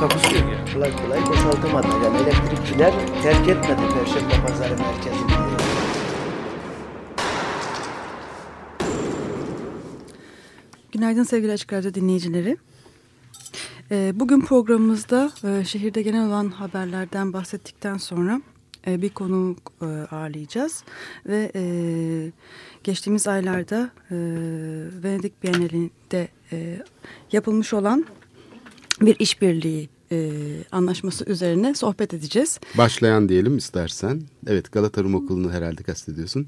Takusuyor ya. kolay kolay boşaltamadı. Yani elektrikçiler terk etmedi Perşembe Pazarı merkezini. Günaydın sevgili Açık Radyo dinleyicileri. Ee, Bugün programımızda e, şehirde genel olan haberlerden bahsettikten sonra e, bir konu e, ağırlayacağız. Ve geçtiğimiz aylarda Venedik Bienalinde yapılmış olan bir işbirliği e, anlaşması üzerine sohbet edeceğiz. Başlayan diyelim istersen. Evet Galata Rum Okulu'nu herhalde kastediyorsun.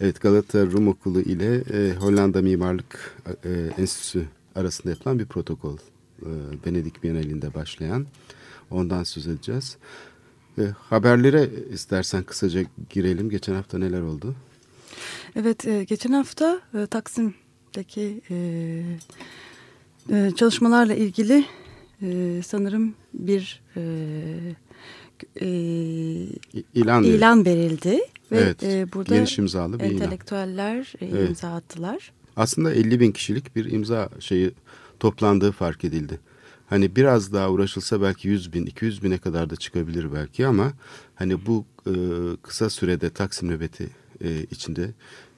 Evet Galata Rum Okulu ile e, Hollanda Mimarlık e, Enstitüsü arasında yapılan bir protokol. E, Venedik Bienalinde başlayan. Ondan söz edeceğiz. E, haberlere istersen kısaca girelim. Geçen hafta neler oldu? Evet, e, geçen hafta e, Taksim'deki e, e, çalışmalarla ilgili e, sanırım bir e, e, İlan, ilan verildi. Ve Evet, e, burada geniş imzalı bir ilan. entelektüeller e, Evet. imza attılar. Aslında 50 bin kişilik bir imza şeyi toplandığı fark edildi. Hani biraz daha uğraşılsa belki 100 bin, 200 bine kadar da çıkabilir belki ama hani bu e, kısa sürede Taksim nöbeti e, içinde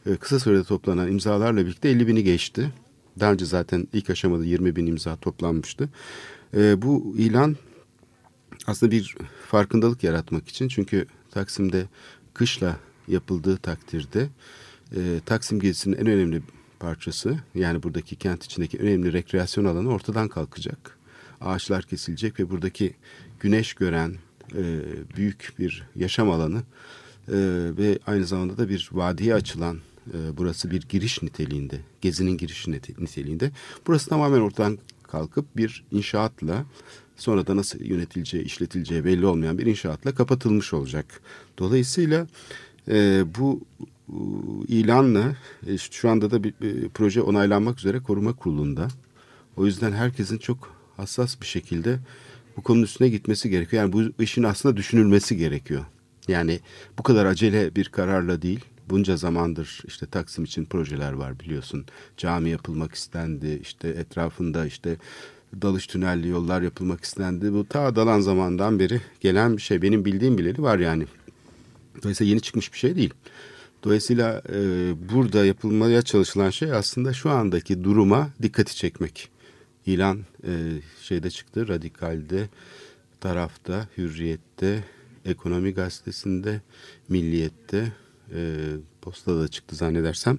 e, kısa sürede toplanan imzalarla birlikte 50 bini geçti. Daha önce zaten ilk aşamada 20 bin imza toplanmıştı. E, bu ilan aslında bir farkındalık yaratmak için çünkü Taksim'de kışla yapıldığı takdirde e, Taksim gezisinin en önemli parçası yani buradaki kent içindeki önemli rekreasyon alanı ortadan kalkacak. Ağaçlar kesilecek ve buradaki güneş gören e, büyük bir yaşam alanı e, ve aynı zamanda da bir vadiye açılan e, burası bir giriş niteliğinde, gezinin girişi nite- niteliğinde. Burası tamamen ortadan kalkıp bir inşaatla sonra da nasıl yönetileceği, işletileceği belli olmayan bir inşaatla kapatılmış olacak. Dolayısıyla e, bu e, ilanla e, şu anda da bir e, proje onaylanmak üzere koruma kurulunda. O yüzden herkesin çok hassas bir şekilde bu konunun üstüne gitmesi gerekiyor. Yani bu işin aslında düşünülmesi gerekiyor. Yani bu kadar acele bir kararla değil. Bunca zamandır işte Taksim için projeler var biliyorsun. Cami yapılmak istendi. işte etrafında işte dalış tünelli yollar yapılmak istendi. Bu ta dalan zamandan beri gelen bir şey. Benim bildiğim bileli var yani. Dolayısıyla yeni çıkmış bir şey değil. Dolayısıyla e, burada yapılmaya çalışılan şey aslında şu andaki duruma dikkati çekmek. İlan e, şeyde çıktı, Radikal'de, Taraf'ta, Hürriyet'te, Ekonomi Gazetesi'nde, Milliyet'te, e, Posta'da çıktı zannedersem.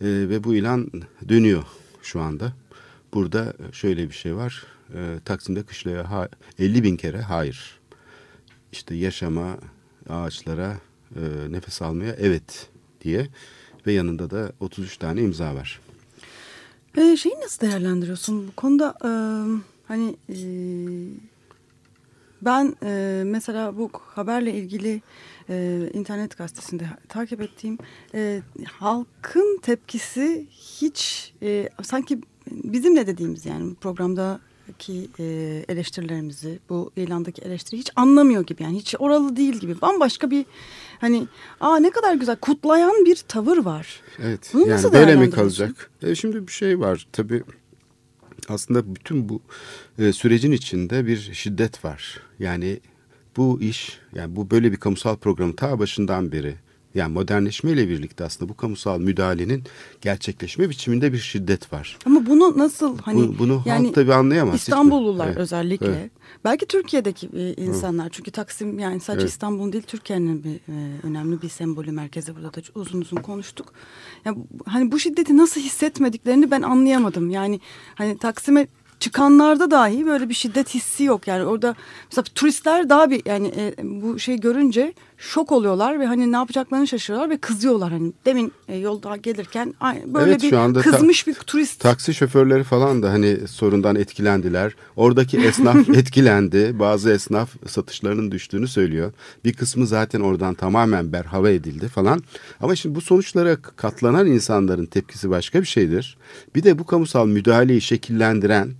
E, ve bu ilan dönüyor şu anda. Burada şöyle bir şey var. E, Taksim'de kışlaya ha- 50 bin kere hayır. İşte yaşama, ağaçlara, e, nefes almaya evet diye ve yanında da 33 tane imza var. E, şeyi nasıl değerlendiriyorsun bu konuda? e, hani e, ben e, mesela bu haberle ilgili e, internet gazetesinde takip ettiğim e, halkın tepkisi hiç e, sanki bizim ne dediğimiz yani programdaki e, eleştirilerimizi bu ilandaki eleştiri hiç anlamıyor gibi yani hiç oralı değil gibi bambaşka bir hani aa ne kadar güzel kutlayan bir tavır var. Evet. Bunu yani nasıl böyle mi kalacak? E, şimdi bir şey var. Tabii aslında bütün bu e, sürecin içinde bir şiddet var. Yani bu iş, yani bu böyle bir kamusal programı ta başından beri yani modernleşmeyle birlikte aslında bu kamusal müdahalenin gerçekleşme biçiminde bir şiddet var. Ama bunu nasıl hani Bu- bunu yani halk tabii anlayamaz. İstanbullular Evet. özellikle. Evet. Belki Türkiye'deki e, insanlar çünkü Taksim yani sadece Evet. İstanbul'un değil Türkiye'nin bir e, önemli bir sembolü merkezi burada da uzun uzun konuştuk. Ya, bu- hani bu şiddeti nasıl hissetmediklerini ben anlayamadım. Yani hani Taksim'e çıkanlarda dahi böyle bir şiddet hissi yok. Yani orada mesela turistler daha bir yani e, bu şey görünce şok oluyorlar ve hani ne yapacaklarını şaşırıyorlar ve kızıyorlar. Hani demin e, yolda gelirken böyle Evet, bir şu anda ta- kızmış bir turist. Taksi şoförleri falan da hani sorundan etkilendiler. Oradaki esnaf etkilendi. Bazı esnaf satışlarının düştüğünü söylüyor. Bir kısmı zaten oradan tamamen berhava edildi falan. Ama şimdi bu sonuçlara katlanan insanların tepkisi başka bir şeydir. Bir de bu kamusal müdahaleyi şekillendiren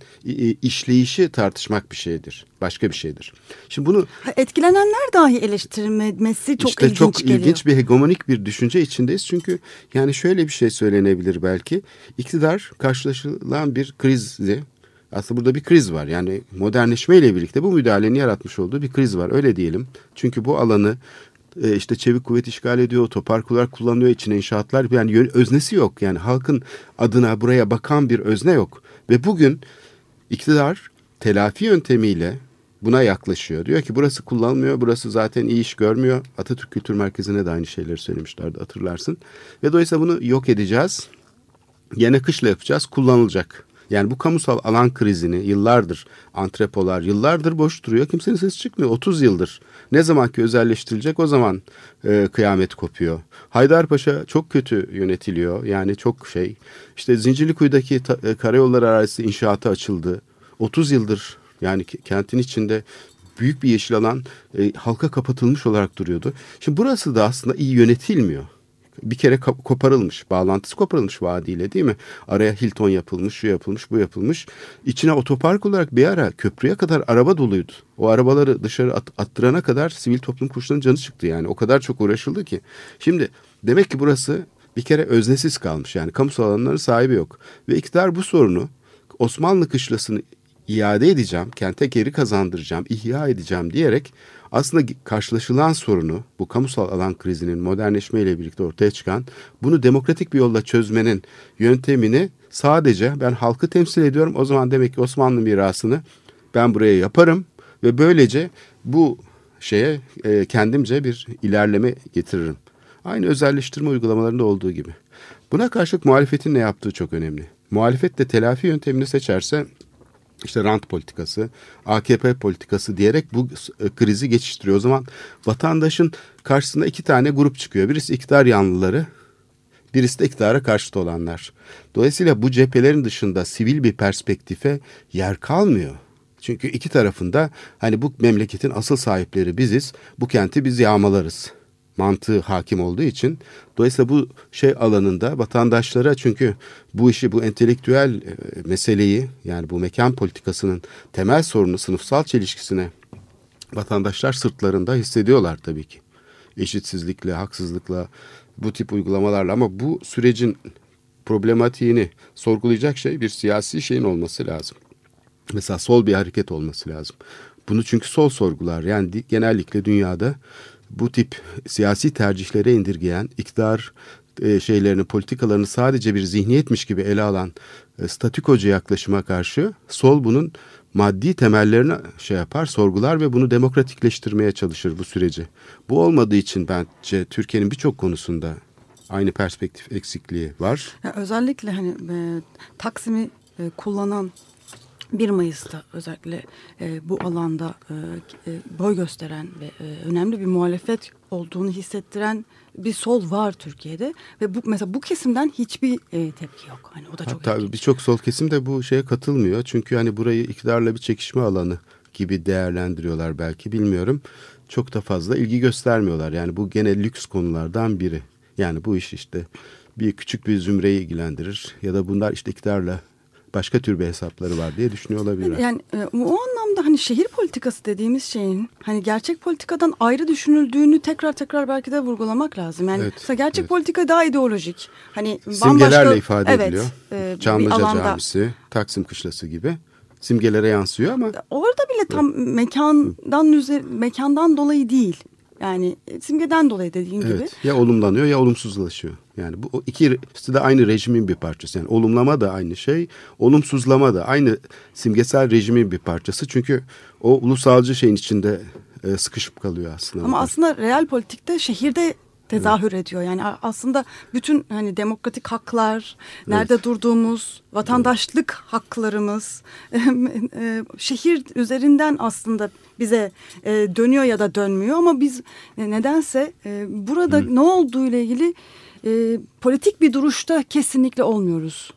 işleyişi tartışmak bir şeydir. Başka bir şeydir. Şimdi bunu Etkilenenler dahi eleştirilmesi çok işte ilginç çok geliyor. ilginç bir hegemonik bir düşünce içindeyiz. Çünkü yani şöyle bir şey söylenebilir belki. İktidar karşılaşılan bir krizi aslında burada bir kriz var. Yani modernleşme ile birlikte bu müdahalenin yaratmış olduğu bir kriz var. Öyle diyelim. Çünkü bu alanı e, işte çevik kuvvet işgal ediyor, otopark olarak kullanılıyor, içine inşaatlar yani öznesi yok. Yani halkın adına buraya bakan bir özne yok. Ve bugün iktidar telafi yöntemiyle buna yaklaşıyor. Diyor ki burası kullanılmıyor, burası zaten iyi iş görmüyor. Atatürk Kültür Merkezi'ne de aynı şeyleri söylemişlerdi hatırlarsın. Ve dolayısıyla bunu yok edeceğiz. Yine kışla yapacağız, kullanılacak. Yani bu kamusal alan krizini yıllardır antrepolar yıllardır boş duruyor. Kimsenin sesi çıkmıyor. 30 yıldır. Ne zaman ki özelleştirilecek o zaman e, kıyamet kopuyor. Haydarpaşa çok kötü yönetiliyor. Yani çok şey. İşte Zincirlikuyu'daki e, karayolları arazisi inşaatı açıldı. 30 yıldır yani ke- kentin içinde büyük bir yeşil alan e, halka kapatılmış olarak duruyordu. Şimdi burası da aslında iyi yönetilmiyor bir kere koparılmış. Bağlantısı koparılmış vadiyle değil mi? Araya Hilton yapılmış, şu yapılmış, bu yapılmış. İçine otopark olarak bir ara köprüye kadar araba doluydu. O arabaları dışarı at- attırana kadar sivil toplum kuruluşlarının canı çıktı yani. O kadar çok uğraşıldı ki. Şimdi demek ki burası bir kere öznesiz kalmış. Yani kamusal alanların sahibi yok. Ve iktidar bu sorunu Osmanlı kışlasını iade edeceğim, kente geri kazandıracağım, ihya edeceğim diyerek aslında karşılaşılan sorunu bu kamusal alan krizinin modernleşmeyle birlikte ortaya çıkan bunu demokratik bir yolla çözmenin yöntemini sadece ben halkı temsil ediyorum. O zaman demek ki Osmanlı mirasını ben buraya yaparım ve böylece bu şeye e, kendimce bir ilerleme getiririm. Aynı özelleştirme uygulamalarında olduğu gibi. Buna karşılık muhalefetin ne yaptığı çok önemli. Muhalefet de telafi yöntemini seçerse işte rant politikası, AKP politikası diyerek bu e, krizi geçiştiriyor. O zaman vatandaşın karşısında iki tane grup çıkıyor. Birisi iktidar yanlıları, birisi de iktidara karşıt olanlar. Dolayısıyla bu cephelerin dışında sivil bir perspektife yer kalmıyor. Çünkü iki tarafında hani bu memleketin asıl sahipleri biziz, bu kenti biz yağmalarız mantığı hakim olduğu için dolayısıyla bu şey alanında vatandaşlara çünkü bu işi bu entelektüel e, meseleyi yani bu mekan politikasının temel sorunu sınıfsal çelişkisine vatandaşlar sırtlarında hissediyorlar tabii ki. Eşitsizlikle, haksızlıkla, bu tip uygulamalarla ama bu sürecin problematiğini sorgulayacak şey bir siyasi şeyin olması lazım. Mesela sol bir hareket olması lazım. Bunu çünkü sol sorgular. Yani genellikle dünyada bu tip siyasi tercihlere indirgeyen, iktidar e, şeylerini, politikalarını sadece bir zihniyetmiş gibi ele alan e, statükocu yaklaşıma karşı sol bunun maddi temellerini şey yapar, sorgular ve bunu demokratikleştirmeye çalışır bu süreci. Bu olmadığı için bence Türkiye'nin birçok konusunda aynı perspektif eksikliği var. Ya özellikle hani e, Taksim'i e, kullanan 1 Mayıs'ta özellikle e, bu alanda e, e, boy gösteren ve e, önemli bir muhalefet olduğunu hissettiren bir sol var Türkiye'de ve bu mesela bu kesimden hiçbir e, tepki yok. Hani o da çok Hatta birçok sol kesim de bu şeye katılmıyor. Çünkü hani burayı iktidarla bir çekişme alanı gibi değerlendiriyorlar belki bilmiyorum. Çok da fazla ilgi göstermiyorlar. Yani bu gene lüks konulardan biri. Yani bu iş işte bir küçük bir zümreyi ilgilendirir ya da bunlar işte iktidarla başka tür bir hesapları var diye düşünüyor olabilirler. Yani e, o anlamda hani şehir politikası dediğimiz şeyin hani gerçek politikadan ayrı düşünüldüğünü tekrar tekrar belki de vurgulamak lazım. Yani Evet, mesela gerçek evet. politika daha ideolojik. Hani Simgelerle bambaşka- ifade evet, ediliyor. e, Çamlıca alanda. Camisi, Taksim Kışlası gibi simgelere yansıyor ama Orada bile tam mekandan mekandan dolayı değil. Yani e, simgeden dolayı dediğin gibi. Evet. Ya olumlanıyor ya olumsuzlaşıyor. Yani bu ikisi de aynı rejimin bir parçası. Yani olumlama da aynı şey, olumsuzlama da aynı simgesel rejimin bir parçası. Çünkü o ulusalcı şeyin içinde e, sıkışıp kalıyor aslında. Ama aslında real politikte şehirde tezahür ediyor. Yani aslında bütün hani demokratik haklar, nerede evet. durduğumuz, vatandaşlık evet. haklarımız, e, şehir üzerinden aslında bize e, dönüyor ya da dönmüyor ama biz e, nedense burada Hı. ne olduğu ile ilgili politik bir duruşta kesinlikle olmuyoruz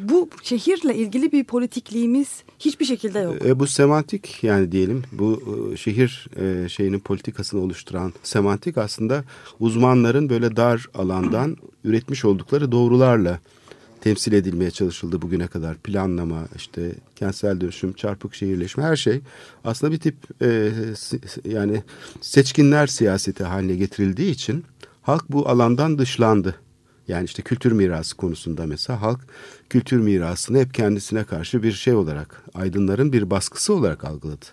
bu şehirle ilgili bir politikliğimiz hiçbir şekilde yok. E, bu semantik yani diyelim bu e, şehir e, şeyinin politikasını oluşturan semantik aslında uzmanların böyle dar alandan üretmiş oldukları doğrularla temsil edilmeye çalışıldı bugüne kadar. Planlama, işte kentsel dönüşüm, çarpık şehirleşme her şey aslında bir tip e, yani seçkinler siyaseti haline getirildiği için halk bu alandan dışlandı. Yani işte kültür mirası konusunda mesela halk kültür mirasını hep kendisine karşı bir şey olarak, aydınların bir baskısı olarak algıladı.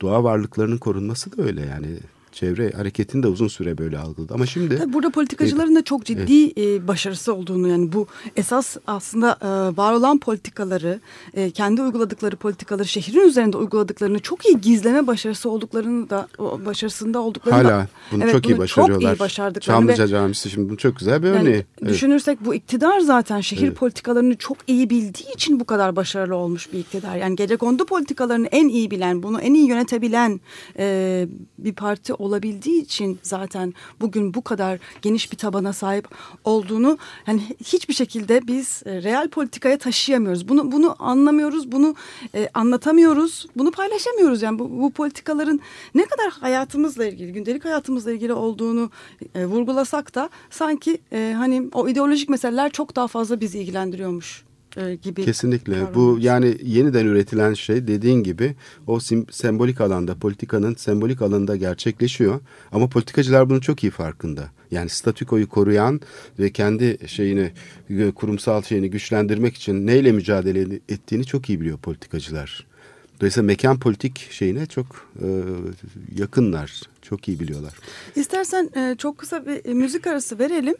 Doğa varlıklarının korunması da öyle yani çevre hareketini de uzun süre böyle algıladı. Ama şimdi... Tabii burada politikacıların da çok ciddi e, başarısı olduğunu yani bu esas aslında e, var olan politikaları, e, kendi uyguladıkları politikaları şehrin üzerinde uyguladıklarını çok iyi gizleme başarısı olduklarını da başarısında olduklarını Hala da, bunu evet, çok iyi başarıyorlar. Çok iyi başardıklarını. Çamlıca Camisi şimdi bunun çok güzel bir yani örneği. Evet. Düşünürsek bu iktidar zaten şehir evet. politikalarını çok iyi bildiği için bu kadar başarılı olmuş bir iktidar. Yani gece kondu politikalarını en iyi bilen, bunu en iyi yönetebilen e, bir parti olabildiği için zaten bugün bu kadar geniş bir tabana sahip olduğunu yani hiçbir şekilde biz e, real politikaya taşıyamıyoruz. Bunu bunu anlamıyoruz, bunu e, anlatamıyoruz, bunu paylaşamıyoruz. Yani bu, bu politikaların ne kadar hayatımızla ilgili, gündelik hayatımızla ilgili olduğunu e, vurgulasak da sanki e, hani o ideolojik meseleler çok daha fazla bizi ilgilendiriyormuş e, gibi. Kesinlikle. Bu yani yeniden üretilen şey dediğin gibi o sim, sembolik alanda, politikanın sembolik alanında gerçekleşiyor. Ama politikacılar bunun çok iyi farkında. Yani statükoyu koruyan ve kendi şeyini kurumsal şeyini güçlendirmek için neyle mücadele ettiğini çok iyi biliyor politikacılar. Dolayısıyla mekan politik şeyine çok e, yakınlar, çok iyi biliyorlar. İstersen e, çok kısa bir e, müzik arası verelim.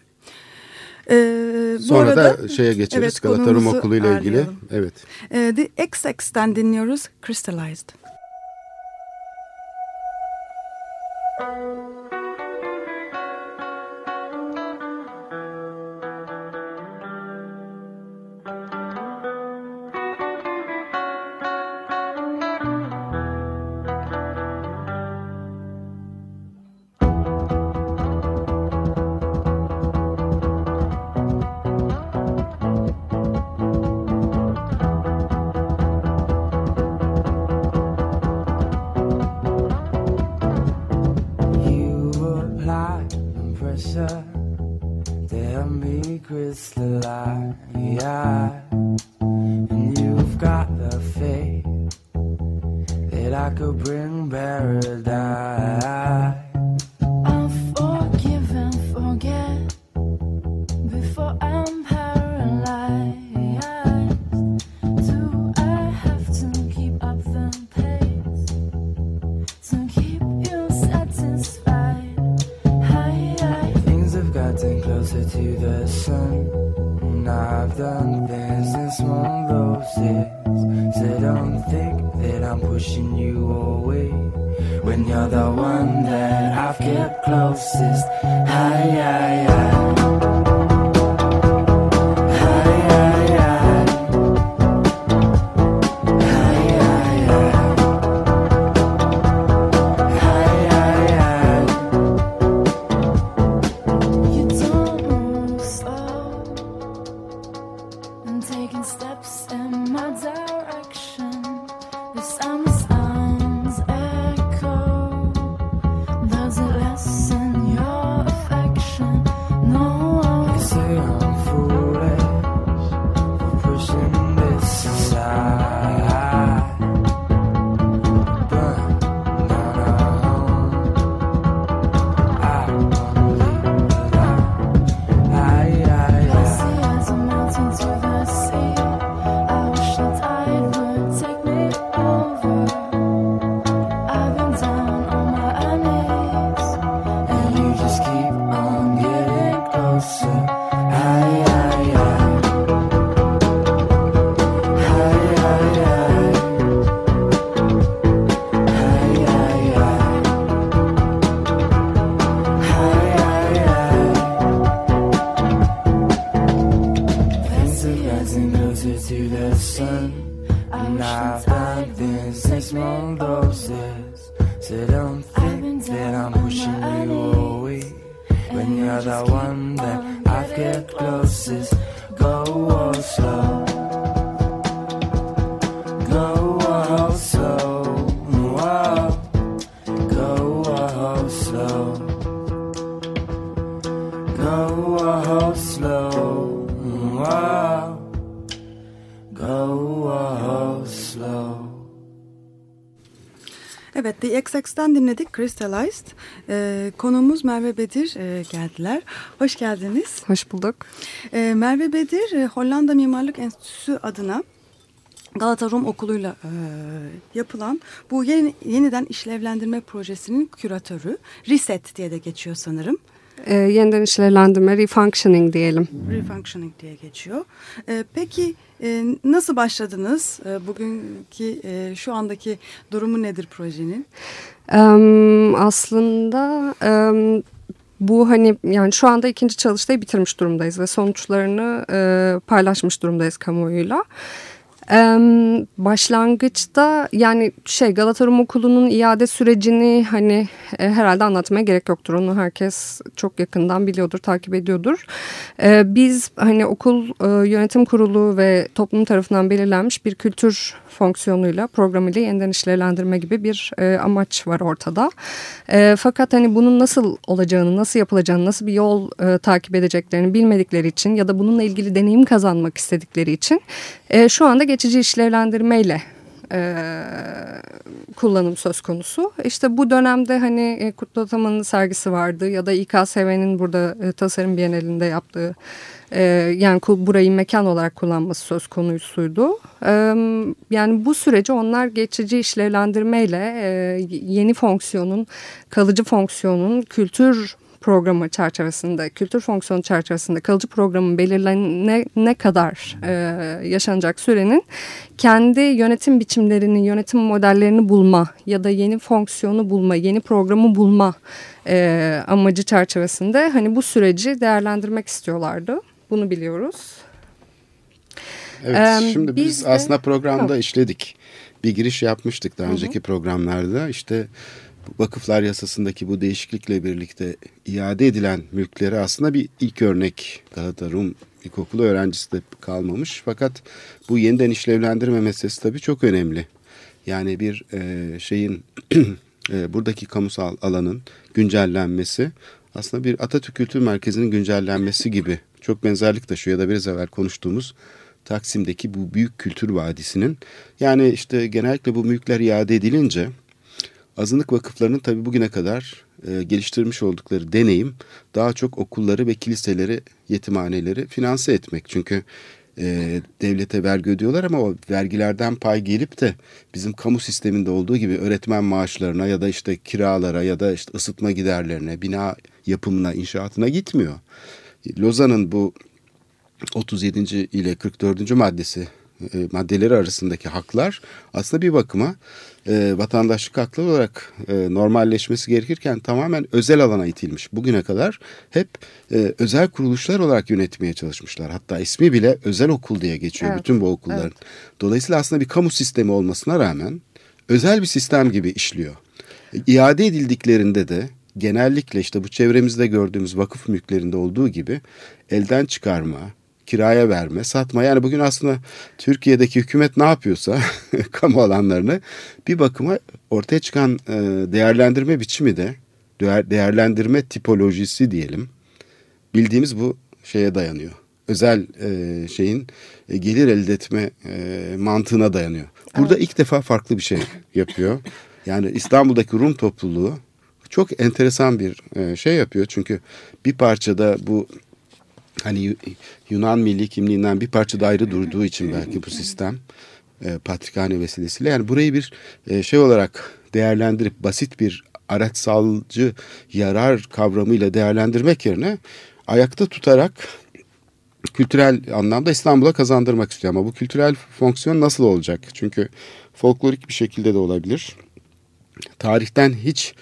Ee, Sonra arada, da şeye geçeriz evet, Galata Rum Okulu ile ilgili. Evet. Ee, The XX'ten dinliyoruz Crystallized. paradise. I XX'ten dinledik Crystallized. Ee, konuğumuz Merve Bedir e, geldiler. Hoş geldiniz. Hoş bulduk. Ee, Merve Bedir, e, Hollanda Mimarlık Enstitüsü adına Galata Rum Okulu'yla e, yapılan bu yeni, yeniden işlevlendirme projesinin küratörü. Reset diye de geçiyor sanırım. Ee, yeniden işlevlendirme, refunctioning diyelim. Refunctioning diye geçiyor. E, peki e, nasıl başladınız? E, bugünkü e, şu andaki durumu nedir projenin? Ee, aslında bu hani yani şu anda ikinci çalıştayı bitirmiş durumdayız ve sonuçlarını e, paylaşmış durumdayız kamuoyuyla. Başlangıçta yani şey Galata Rum Okulu'nun iade sürecini hani e, herhalde anlatmaya gerek yoktur. Onu herkes çok yakından biliyordur, takip ediyordur. Ee, biz hani okul e, yönetim kurulu ve toplum tarafından belirlenmiş bir kültür fonksiyonuyla programıyla yeniden işlevlendirme gibi bir e, amaç var ortada. E, fakat hani bunun nasıl olacağını, nasıl yapılacağını, nasıl bir yol e, takip edeceklerini bilmedikleri için ya da bununla ilgili deneyim kazanmak istedikleri için e, şu anda geçici işlevlendirmeyle e, kullanım söz konusu. İşte bu dönemde hani e, Kutlu Ataman'ın sergisi vardı ya da İKSV'nin burada e, tasarım bienalinde yaptığı e, yani burayı mekan olarak kullanması söz konusuydu. E, yani bu süreci onlar geçici işlevlendirmeyle e, yeni fonksiyonun, kalıcı fonksiyonun kültür programı çerçevesinde, kültür fonksiyonu çerçevesinde kalıcı programın belirlenene ne kadar e, yaşanacak sürenin kendi yönetim biçimlerini, yönetim modellerini bulma ya da yeni fonksiyonu bulma, yeni programı bulma e, amacı çerçevesinde hani bu süreci değerlendirmek istiyorlardı. Bunu biliyoruz. Evet, Ee, şimdi biz, biz de- aslında programda Ha. işledik. Bir giriş yapmıştık daha önceki programlarda. İşte vakıflar yasasındaki bu değişiklikle birlikte iade edilen mülkleri aslında bir ilk örnek Galata Rum İlkokulu öğrencisi de kalmamış. Fakat bu yeniden işlevlendirme meselesi tabii çok önemli. Yani bir e, şeyin e, buradaki kamusal alanın güncellenmesi aslında bir Atatürk Kültür Merkezi'nin güncellenmesi gibi çok benzerlik taşıyor ya da biraz evvel konuştuğumuz Taksim'deki bu büyük kültür vadisinin yani işte genellikle bu mülkler iade edilince azınlık vakıflarının tabii bugüne kadar e, geliştirmiş oldukları deneyim daha çok okulları ve kiliseleri, yetimhaneleri finanse etmek. Çünkü e, devlete vergi ödüyorlar ama o vergilerden pay gelip de bizim kamu sisteminde olduğu gibi öğretmen maaşlarına ya da işte kiralara ya da işte ısıtma giderlerine, bina yapımına, inşaatına gitmiyor. Lozan'ın bu 37. ile 44. maddesi e, maddeleri arasındaki haklar aslında bir bakıma e, vatandaşlık hakları olarak e, normalleşmesi gerekirken tamamen özel alana itilmiş. Bugüne kadar hep e, özel kuruluşlar olarak yönetmeye çalışmışlar. Hatta ismi bile özel okul diye geçiyor Evet, bütün bu okulların. Dolayısıyla aslında bir kamu sistemi olmasına rağmen özel bir sistem gibi işliyor. İade edildiklerinde de genellikle işte bu çevremizde gördüğümüz vakıf mülklerinde olduğu gibi elden çıkarma, kiraya verme, satma. Yani bugün aslında Türkiye'deki hükümet ne yapıyorsa kamu alanlarını bir bakıma ortaya çıkan e, değerlendirme biçimi de değer- değerlendirme tipolojisi diyelim bildiğimiz bu şeye dayanıyor. Özel e, şeyin e, gelir elde etme mantığına dayanıyor. Burada ilk defa farklı bir şey yapıyor. Yani İstanbul'daki Rum topluluğu çok enteresan bir şey yapıyor. Çünkü bir parçada bu hani Yu- Yunan milli kimliğinden bir parça da ayrı durduğu için belki bu sistem e, patrikhane vesilesiyle yani burayı bir e, şey olarak değerlendirip basit bir araçsalcı yarar kavramıyla değerlendirmek yerine ayakta tutarak kültürel anlamda İstanbul'a kazandırmak istiyor. Ama bu kültürel fonksiyon nasıl olacak? Çünkü folklorik bir şekilde de olabilir. Tarihten hiç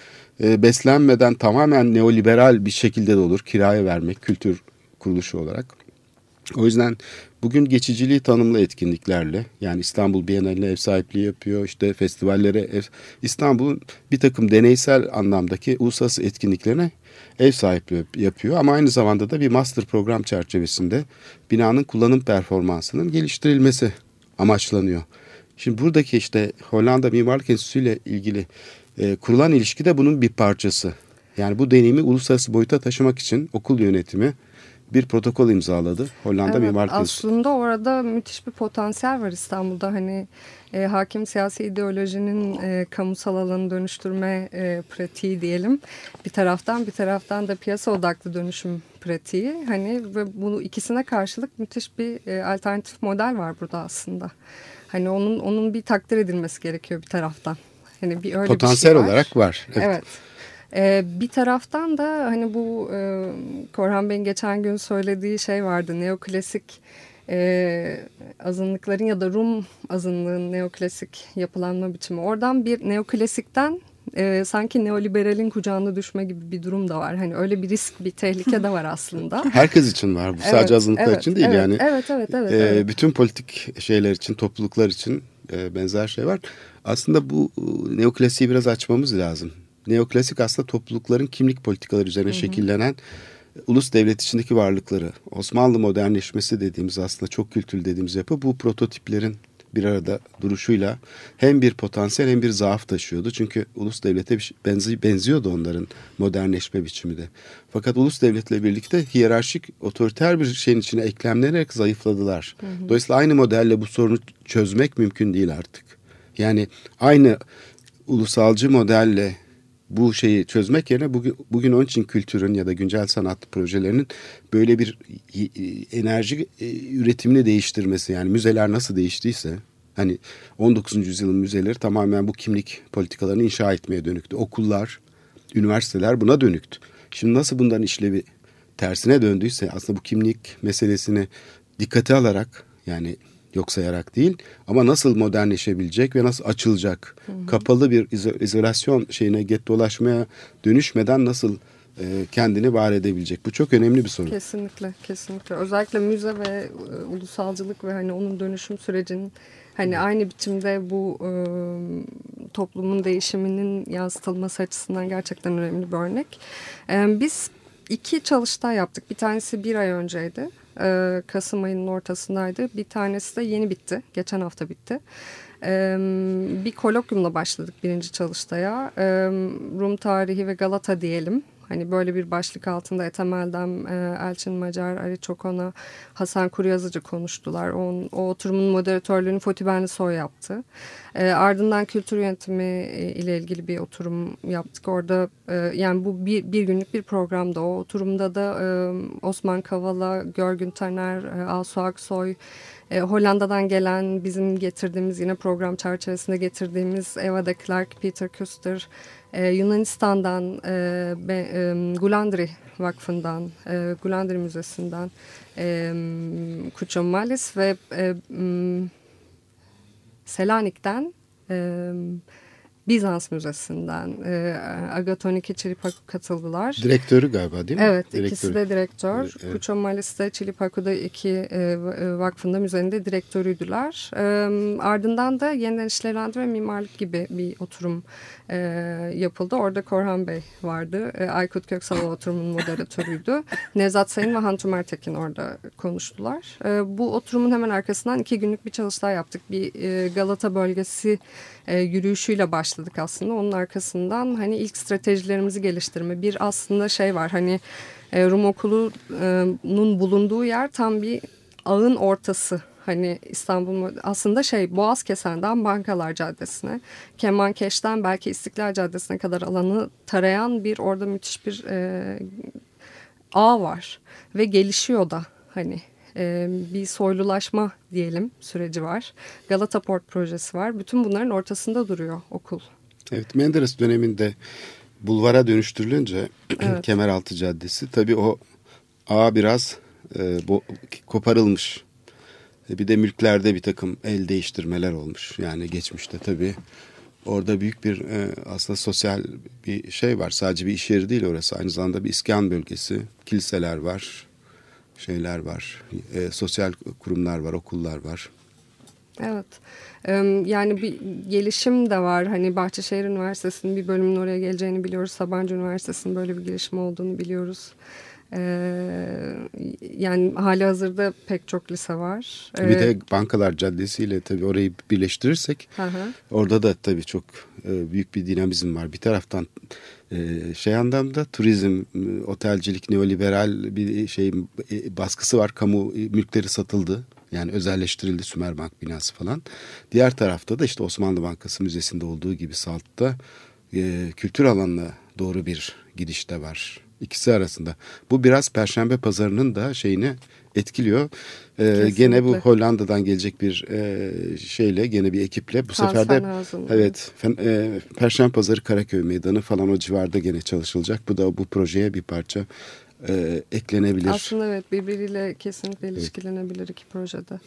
e, beslenmeden tamamen neoliberal bir şekilde de olur. Kiraya vermek kültür kuruluşu olarak. O yüzden bugün geçiciliği tanımlı etkinliklerle yani İstanbul Bienali'ne ev sahipliği yapıyor. işte festivallere ev, İstanbul'un bir takım deneysel anlamdaki uluslararası etkinliklerine ev sahipliği yapıyor. Ama aynı zamanda da bir master program çerçevesinde binanın kullanım performansının geliştirilmesi amaçlanıyor. Şimdi buradaki işte Hollanda Mimarlık Enstitüsü ile ilgili e, kurulan ilişki de bunun bir parçası. Yani bu deneyimi uluslararası boyuta taşımak için okul yönetimi bir protokol imzaladı. Hollanda Evet, Mimarlık Enstitüsü. aslında orada müthiş bir potansiyel var İstanbul'da. Hani e, hakim siyasi ideolojinin e, kamusal alanı dönüştürme e, pratiği diyelim. Bir taraftan bir taraftan da piyasa odaklı dönüşüm pratiği. Hani ve bunu ikisine karşılık müthiş bir e, alternatif model var burada aslında. Hani onun onun bir takdir edilmesi gerekiyor bir taraftan. Hani bir öyle Potansiyel bir şey var. olarak var. Evet. Evet. Ee, bir taraftan da hani bu e, Korhan Bey'in geçen gün söylediği şey vardı. Neoklasik e, azınlıkların ya da Rum azınlığın neoklasik yapılanma biçimi. Oradan bir neoklasikten e, sanki neoliberalin kucağına düşme gibi bir durum da var. Hani öyle bir risk, bir tehlike de var aslında. Herkes için var bu. Evet, Sadece azınlıklar evet, için değil evet, yani. Evet, evet, evet. Ee, evet. Bütün politik şeyler için, topluluklar için e, benzer şey var. Aslında bu e, neoklasiği biraz açmamız lazım. Neoklasik aslında toplulukların kimlik politikaları üzerine şekillenen e, ulus devlet içindeki varlıkları. Osmanlı modernleşmesi dediğimiz aslında çok kültürlü dediğimiz yapı bu prototiplerin bir arada duruşuyla hem bir potansiyel hem bir zaaf taşıyordu. Çünkü ulus devlete şey- benzi, benziyordu onların modernleşme biçimi de. Fakat ulus devletle birlikte hiyerarşik otoriter bir şeyin içine eklemlenerek zayıfladılar. Dolayısıyla aynı modelle bu sorunu çözmek mümkün değil artık. Yani aynı ulusalcı modelle bu şeyi çözmek yerine bugün, bugün onun için kültürün ya da güncel sanat projelerinin böyle bir e, enerji e, üretimini değiştirmesi yani müzeler nasıl değiştiyse hani 19. yüzyılın müzeleri tamamen bu kimlik politikalarını inşa etmeye dönüktü. Okullar, üniversiteler buna dönüktü. Şimdi nasıl bunların işlevi tersine döndüyse aslında bu kimlik meselesini dikkate alarak yani yok sayarak değil ama nasıl modernleşebilecek ve nasıl açılacak kapalı bir izo- izolasyon şeyine get dolaşmaya dönüşmeden nasıl e, kendini var edebilecek bu çok önemli bir sorun. Kesinlikle, kesinlikle. Özellikle müze ve e, ulusalcılık ve hani onun dönüşüm sürecinin hani aynı biçimde bu e, toplumun değişiminin yansıtılması açısından gerçekten önemli bir örnek. E, biz iki çalıştay yaptık. Bir tanesi bir ay önceydi. E, Kasım ayının ortasındaydı. Bir tanesi de yeni bitti. Geçen hafta bitti. E, bir kolokyumla başladık birinci çalıştaya. E, Rum tarihi ve Galata diyelim. Hani böyle bir başlık altında Ethem Eldem, e, Elçin Macar, Ali Çokona, Hasan Kuryazıcı konuştular. O, o oturumun moderatörlüğünü Foti Benlisoy yaptı. E, ardından kültür yönetimi e, ile ilgili bir oturum yaptık. Orada e, yani bu bir, bir günlük bir programda. O oturumda da e, Osman Kavala, Görgün Taner, e, Asu Aksoy, e, Hollanda'dan gelen bizim getirdiğimiz yine program çerçevesinde getirdiğimiz Eva de Klerk, Peter Kuster, e, Yunanistan'dan e, be, e, Gulandri Vakfı'ndan, e, Gulandri Müzesi'nden e, Kuço Malis ve e, Selanik'ten e, Bizans Müzesi'nden e, Agatoniki Çilipaku katıldılar. Direktörü galiba değil mi? Evet Direktörü. ikisi de direktör. Evet. Kuço Malis'te Çilipaku'da iki e, e, vakfında müzenin de direktörüydüler. E, ardından da yeniden işlevendir ve mimarlık gibi bir oturum e, yapıldı. Orada Korhan Bey vardı. E, Aykut Köksal oturumun moderatörüydü. Nevzat Sayın ve Hantum Ertekin orada konuştular. E, bu oturumun hemen arkasından iki günlük bir çalıştay yaptık. Bir e, Galata bölgesi e, yürüyüşüyle başladık aslında. Onun arkasından hani ilk stratejilerimizi geliştirme. Bir aslında şey var hani e, Rum okulunun bulunduğu yer tam bir ağın ortası. Hani İstanbul aslında şey Boğaz Kesen'den Bankalar Caddesi'ne, Kemankeş'ten belki İstiklal Caddesi'ne kadar alanı tarayan bir orada müthiş bir e, ağ var ve gelişiyor da hani e, bir soylulaşma diyelim süreci var. Galata Port projesi var. Bütün bunların ortasında duruyor okul. Evet Menderes döneminde bulvara dönüştürülünce Evet. Kemeraltı Caddesi tabii o ağ biraz e, bo, koparılmış. Bir de mülklerde bir takım el değiştirmeler olmuş. Yani geçmişte tabii orada büyük bir e, aslında sosyal bir şey var. Sadece bir iş yeri değil orası. Aynı zamanda bir iskan bölgesi. Kiliseler var. şeyler var. E, sosyal kurumlar var, okullar var. Evet. Yani bir gelişim de var. Hani Bahçeşehir Üniversitesi'nin bir bölümün oraya geleceğini biliyoruz. Sabancı Üniversitesi'nin böyle bir gelişim olduğunu biliyoruz. Ee, yani hali hazırda pek çok lise var. Bir de Bankalar Caddesi ile tabii orayı birleştirirsek hı hı. orada da tabii çok e, büyük bir dinamizm var. Bir taraftan e, şey anlamda turizm, e, otelcilik, neoliberal bir şey baskısı var. Kamu mülkleri satıldı. Yani özelleştirildi Sümerbank binası falan. Diğer tarafta da işte Osmanlı Bankası Müzesi'nde olduğu gibi Salt'ta kültür alanına doğru bir gidiş de var ikisi arasında. Bu biraz Perşembe Pazarı'nın da şeyini etkiliyor. Ee, gene bu Hollanda'dan gelecek bir e, şeyle gene bir ekiple bu sefer de evet fen, e, Perşembe Pazarı Karaköy Meydanı falan o civarda gene çalışılacak. Bu da bu projeye bir parça e, eklenebilir. Aslında evet birbiriyle kesinlikle ilişkilenebilir iki projede.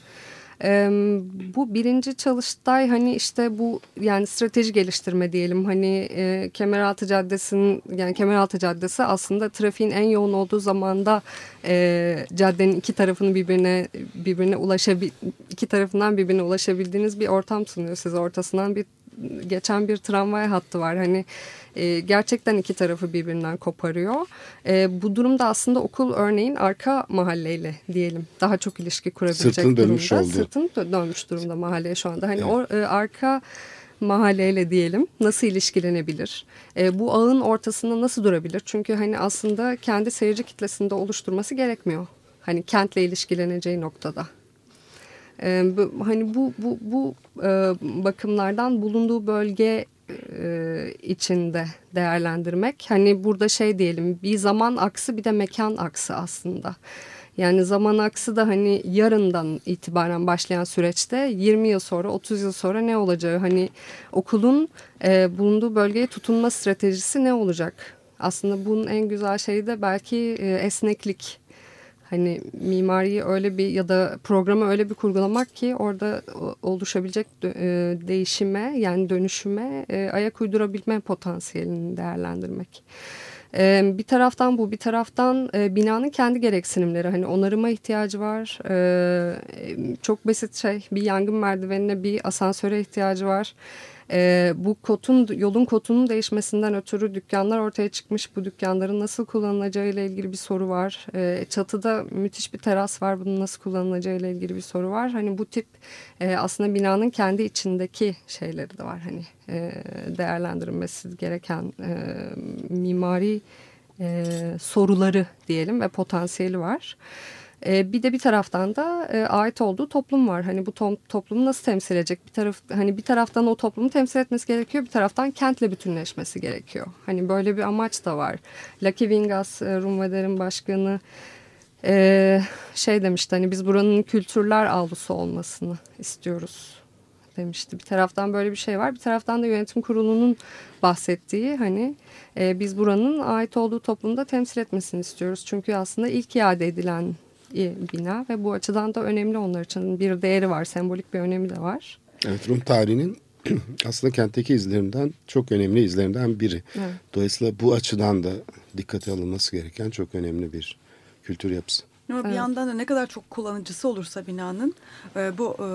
bu birinci çalıştay hani işte bu yani strateji geliştirme diyelim hani e, Kemeraltı Caddesi'nin yani Kemeraltı Caddesi aslında trafiğin en yoğun olduğu zamanda e, caddenin iki tarafını birbirine birbirine ulaşabil iki tarafından birbirine ulaşabildiğiniz bir ortam sunuyor size ortasından bir geçen bir tramvay hattı var hani e, gerçekten iki tarafı birbirinden koparıyor. E, bu durumda aslında okul örneğin arka mahalleyle diyelim daha çok ilişki kurabilecek Sırtını durumda. dönmüş oldu. Sırtını dönmüş durumda mahalleye şu anda. Hani evet. o e, arka mahalleyle diyelim nasıl ilişkilenebilir? E, bu ağın ortasında nasıl durabilir? Çünkü hani aslında kendi seyirci kitlesinde oluşturması gerekmiyor. Hani kentle ilişkileneceği noktada. E, bu, hani bu bu bu e, bakımlardan bulunduğu bölge e, içinde değerlendirmek. Hani burada şey diyelim bir zaman aksı bir de mekan aksı aslında. Yani zaman aksı da hani yarından itibaren başlayan süreçte 20 yıl sonra 30 yıl sonra ne olacağı hani okulun e, bulunduğu bölgeye tutunma stratejisi ne olacak? Aslında bunun en güzel şeyi de belki e, esneklik Hani mimariyi öyle bir ya da programı öyle bir kurgulamak ki orada oluşabilecek e, değişime yani dönüşüme e, ayak uydurabilme potansiyelini değerlendirmek. E, bir taraftan bu bir taraftan binanın kendi gereksinimleri hani onarıma ihtiyacı var. Çok basit şey bir yangın merdivenine bir asansöre ihtiyacı var. E, bu kotun yolun kotunun değişmesinden ötürü dükkanlar ortaya çıkmış. Bu dükkanların nasıl kullanılacağı ile ilgili bir soru var. E, çatıda müthiş bir teras var. Bunun nasıl kullanılacağı ile ilgili bir soru var. Hani bu tip e, aslında binanın kendi içindeki şeyleri de var. Hani e, değerlendirilmesi gereken e, mimari e, soruları diyelim ve potansiyeli var. E, bir de bir taraftan da e, ait olduğu toplum var. Hani bu to toplumu nasıl temsil edecek? Bir taraf hani bir taraftan o toplumu temsil etmesi gerekiyor, bir taraftan kentle bütünleşmesi gerekiyor. Hani böyle bir amaç da var. Lucky Vingas, e, Rumveder'in başkanı e, şey demişti hani biz buranın kültürler avlusu olmasını istiyoruz demişti. Bir taraftan böyle bir şey var. Bir taraftan da yönetim kurulunun bahsettiği hani e, biz buranın ait olduğu toplumda temsil etmesini istiyoruz. Çünkü aslında ilk iade edilen bina ve bu açıdan da önemli onlar için bir değeri var, sembolik bir önemi de var. Evet, Rum tarihinin aslında kentteki izlerinden çok önemli izlerinden biri. Evet. Dolayısıyla bu açıdan da dikkate alınması gereken çok önemli bir kültür yapısı. Ama evet. bir yandan da ne kadar çok kullanıcısı olursa binanın e, bu e,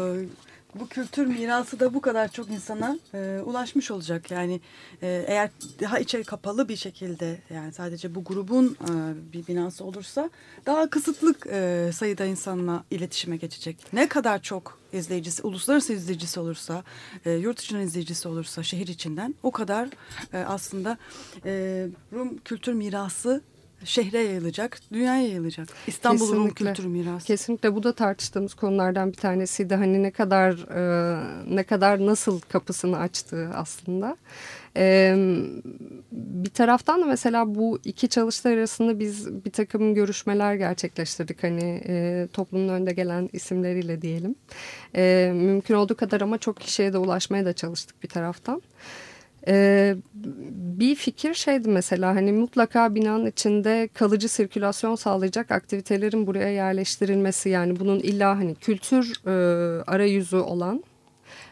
bu kültür mirası da bu kadar çok insana e, ulaşmış olacak. Yani e, eğer daha içeri kapalı bir şekilde yani sadece bu grubun e, bir binası olursa daha kısıtlı e, sayıda insanla iletişime geçecek. Ne kadar çok izleyicisi, uluslararası izleyicisi olursa, e, yurt dışından izleyicisi olursa şehir içinden o kadar e, aslında e, Rum kültür mirası şehre yayılacak, dünyaya yayılacak. İstanbul Rum kültür mirası. Kesinlikle bu da tartıştığımız konulardan bir tanesiydi. Hani ne kadar e, ne kadar nasıl kapısını açtığı aslında. E, bir taraftan da mesela bu iki çalıştay arasında biz bir takım görüşmeler gerçekleştirdik. Hani e, toplumun önde gelen isimleriyle diyelim. E, mümkün olduğu kadar ama çok kişiye de ulaşmaya da çalıştık bir taraftan. Ee, bir fikir şeydi mesela hani mutlaka binanın içinde kalıcı sirkülasyon sağlayacak aktivitelerin buraya yerleştirilmesi yani bunun illa hani kültür e, arayüzü olan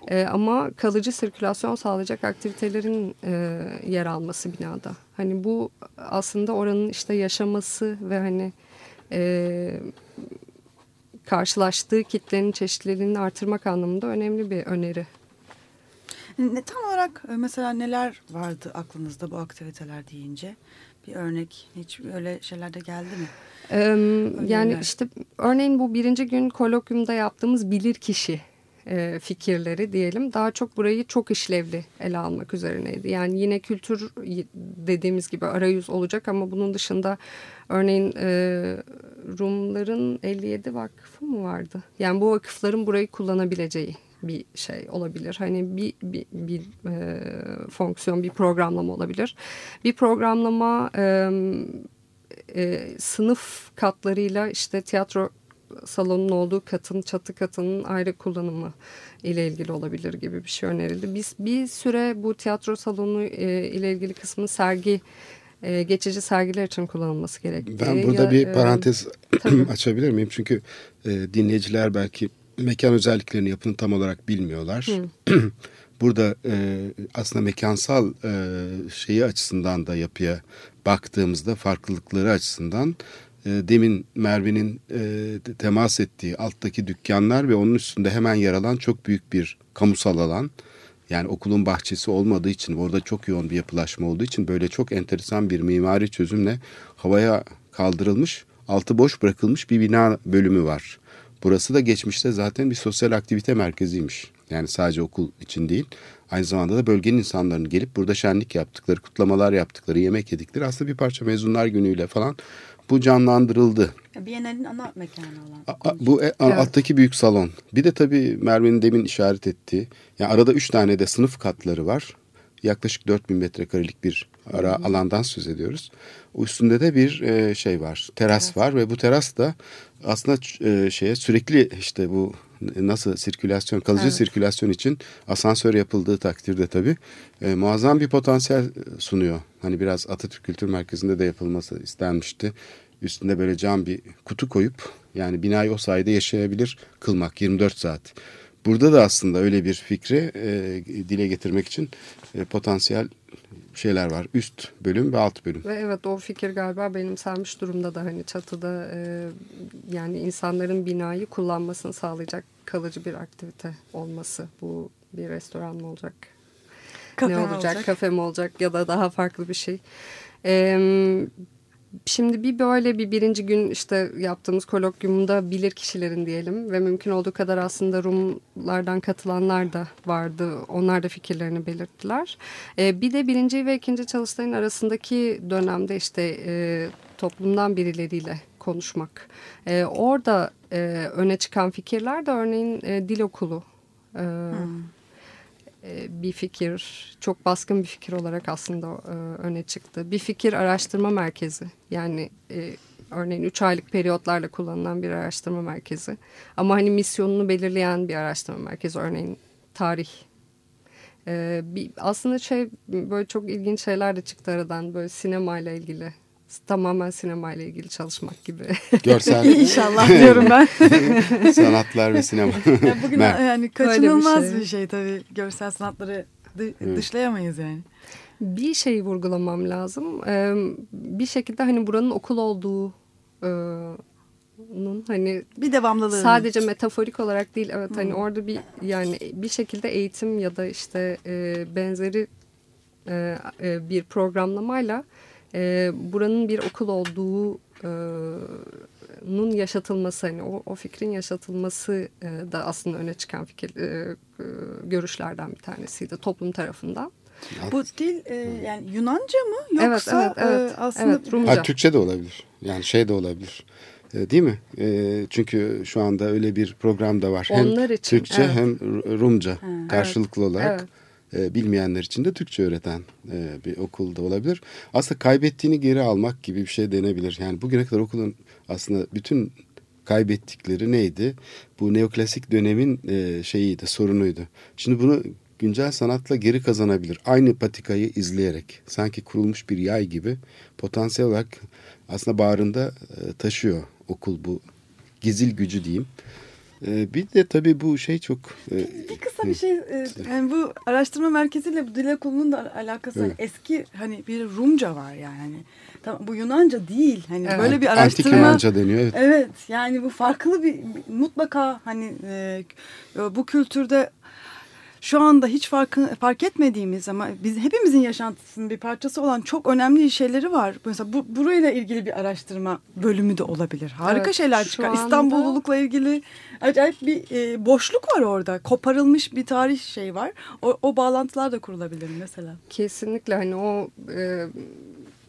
e, ama kalıcı sirkülasyon sağlayacak aktivitelerin e, yer alması binada. Hani bu aslında oranın işte yaşaması ve hani e, karşılaştığı kitlenin çeşitliliğini artırmak anlamında önemli bir öneri. Ne, tam olarak e, mesela neler vardı aklınızda bu aktiviteler deyince? Bir örnek hiç öyle şeyler de geldi mi? Ee, yani işte örneğin bu birinci gün kolokyumda yaptığımız bilir kişi e, fikirleri diyelim daha çok burayı çok işlevli ele almak üzerineydi. Yani yine kültür dediğimiz gibi arayüz olacak ama bunun dışında örneğin e, Rumların 57 vakfı mı vardı? Yani bu vakıfların burayı kullanabileceği bir şey olabilir. Hani bir, bir, bir e, fonksiyon, bir programlama olabilir. Bir programlama e, e, sınıf katlarıyla işte tiyatro salonun olduğu katın, çatı katının ayrı kullanımı ile ilgili olabilir gibi bir şey önerildi. Biz bir süre bu tiyatro salonu e, ile ilgili kısmı sergi e, geçici sergiler için kullanılması gerektiği. Ben burada ya, bir e, parantez tabii. açabilir miyim? Çünkü e, dinleyiciler belki mekan özelliklerini yapını tam olarak bilmiyorlar. burada e, aslında mekansal e, şeyi açısından da yapıya baktığımızda farklılıkları açısından e, demin Merve'nin e, temas ettiği alttaki dükkanlar ve onun üstünde hemen yer alan çok büyük bir kamusal alan. Yani okulun bahçesi olmadığı için orada çok yoğun bir yapılaşma olduğu için böyle çok enteresan bir mimari çözümle havaya kaldırılmış, altı boş bırakılmış bir bina bölümü var. Burası da geçmişte zaten bir sosyal aktivite merkeziymiş. Yani sadece okul için değil. Aynı zamanda da bölgenin insanların gelip burada şenlik yaptıkları, kutlamalar yaptıkları, yemek yedikleri aslında bir parça mezunlar günüyle falan bu canlandırıldı. Bienal'in ana mekanı olan. A- Bu e, a- alttaki büyük salon. Bir de tabii Merve'nin demin işaret ettiği. Yani arada üç tane de sınıf katları var. Yaklaşık 4000 metrekarelik bir ara alandan söz ediyoruz. Üstünde de bir e, şey var. Teras var ve bu teras da aslında e, şeye sürekli işte bu nasıl sirkülasyon, kalıcı Evet. sirkülasyon için asansör yapıldığı takdirde tabii e, muazzam bir potansiyel sunuyor. Hani biraz Atatürk Kültür Merkezi'nde de yapılması istenmişti. Üstünde böyle cam bir kutu koyup yani binayı o sayede yaşayabilir kılmak 24 saat. Burada da aslında öyle bir fikri e, dile getirmek için e, potansiyel şeyler var. Üst bölüm ve alt bölüm. Ve evet o fikir galiba benimsenmiş durumda da hani çatıda e, yani insanların binayı kullanmasını sağlayacak kalıcı bir aktivite olması. Bu bir restoran mı olacak? Kafe ne olacak? olacak? Kafe mi olacak ya da daha farklı bir şey. Eee Şimdi bir böyle bir birinci gün işte yaptığımız kolokyumda bilir kişilerin diyelim ve mümkün olduğu kadar aslında Rumlardan katılanlar da vardı. Onlar da fikirlerini belirttiler. Ee, bir de birinci ve ikinci çalıştayın arasındaki dönemde işte e, toplumdan birileriyle konuşmak. E, orada e, öne çıkan fikirler de örneğin e, dil okulu. E, e, bir fikir, çok baskın bir fikir olarak aslında e, öne çıktı. Bir fikir araştırma merkezi. Yani e, örneğin 3 aylık periyotlarla kullanılan bir araştırma merkezi. Ama hani misyonunu belirleyen bir araştırma merkezi. Örneğin tarih. E, bir, aslında şey böyle çok ilginç şeyler de çıktı aradan. Böyle sinemayla ilgili. Tamamen sinemayla ilgili çalışmak gibi. Görsel İnşallah diyorum ben. sanatlar ve sinema. Ya bugün Mer- yani kaçınılmaz bir bir şey. şey. tabii. Görsel sanatları dışlayamayız yani. Bir şeyi vurgulamam lazım. Ee, bir şekilde hani buranın okul olduğu e, nun hani Bir devamlılığı. sadece metaforik olarak değil evet hani orada bir yani bir şekilde eğitim ya da işte e, benzeri e, e, bir programlamayla e, buranın bir okul olduğu e, nun yaşatılması hani o, o fikrin yaşatılması e, da aslında öne çıkan fikir e, e, görüşlerden bir tanesiydi toplum tarafından. Bu dil e, yani Yunanca mı yoksa evet, evet, evet. e, aslında Evet, Rumca. Ha, Türkçe de olabilir. Yani şey de olabilir. E, değil mi? E, çünkü şu anda öyle bir program da var. Onlar hem için, Türkçe evet. hem Ru- Rumca karşılıklı olarak. evet. E, bilmeyenler için de Türkçe öğreten e, bir okulda olabilir. Aslında kaybettiğini geri almak gibi bir şey denebilir. Yani bugüne kadar okulun aslında bütün kaybettikleri neydi? Bu neoklasik dönemin e, şeyiydi, sorunuydu. Şimdi bunu güncel sanatla geri kazanabilir. Aynı patikayı izleyerek sanki kurulmuş bir yay gibi potansiyel olarak aslında bağrında e, taşıyor okul bu gizil gücü diyeyim. Ee, bir de tabii bu şey çok... e, Bir kısa bir şey, e, yani bu araştırma merkeziyle bu dil okulunun da alakası Evet. eski hani bir Rumca var yani. Hani, tamam, bu Yunanca değil. Hani Evet. böyle bir Antik araştırma. Yunanca deniyor. Evet. Evet yani bu farklı bir mutlaka hani e, bu kültürde şu anda hiç farkı, fark etmediğimiz ama biz hepimizin yaşantısının bir parçası olan çok önemli şeyleri var. Mesela bu, burayla ilgili bir araştırma bölümü de olabilir. Harika Evet, şeyler çıkar. anda- İstanbullulukla ilgili acayip bir e, boşluk var orada. Koparılmış bir tarih şey var. O, o bağlantılar da kurulabilir mesela. Kesinlikle hani o e,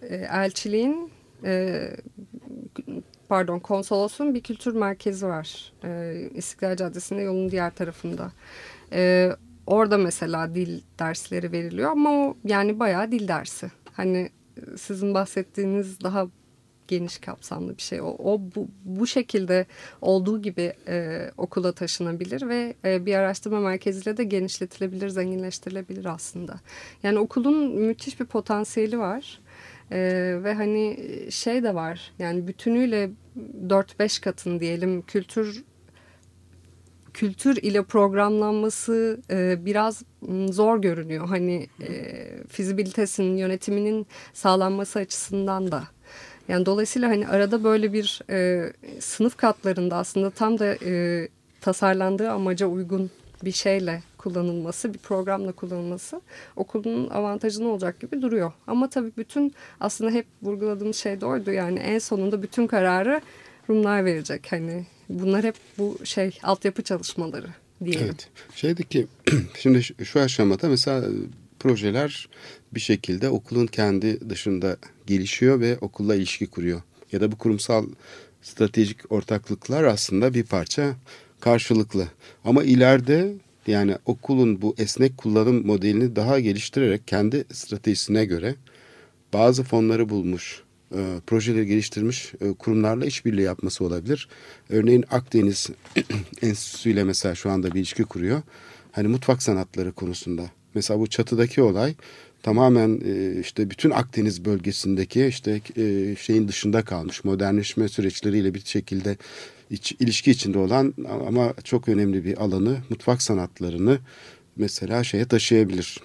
e, elçiliğin e, pardon konsolosun bir kültür merkezi var. E, İstiklal Caddesi'nde yolun diğer tarafında. E, orada mesela dil dersleri veriliyor ama o yani bayağı dil dersi. Hani e, sizin bahsettiğiniz daha geniş kapsamlı bir şey. O, o bu, bu şekilde olduğu gibi e, okula taşınabilir ve e, bir araştırma merkeziyle de genişletilebilir, zenginleştirilebilir aslında. Yani okulun müthiş bir potansiyeli var. E, ve hani şey de var yani bütünüyle 4-5 katın diyelim kültür kültür ile programlanması e, biraz zor görünüyor. Hani e, fizibilitesinin yönetiminin sağlanması açısından da. Yani dolayısıyla hani arada böyle bir e, sınıf katlarında aslında tam da e, tasarlandığı amaca uygun bir şeyle kullanılması, bir programla kullanılması okulun avantajını olacak gibi duruyor. Ama tabii bütün aslında hep vurguladığımız şey de oydu. Yani en sonunda bütün kararı Rumlar verecek. Hani bunlar hep bu şey altyapı çalışmaları diyelim. Evet. Şeydi ki şimdi şu- şu aşamada mesela e, projeler bir şekilde okulun kendi dışında gelişiyor ve okulla ilişki kuruyor. Ya da bu kurumsal stratejik ortaklıklar aslında bir parça karşılıklı. Ama ileride yani okulun bu esnek kullanım modelini daha geliştirerek kendi stratejisine göre bazı fonları bulmuş, e, projeleri geliştirmiş e, kurumlarla işbirliği yapması olabilir. Örneğin Akdeniz Enstitüsü ile mesela şu anda bir ilişki kuruyor. Hani mutfak sanatları konusunda. Mesela bu çatıdaki olay tamamen e, işte bütün Akdeniz bölgesindeki işte e, şeyin dışında kalmış. Modernleşme süreçleriyle bir şekilde iç, ilişki içinde olan ama çok önemli bir alanı mutfak sanatlarını mesela şeye taşıyabilir.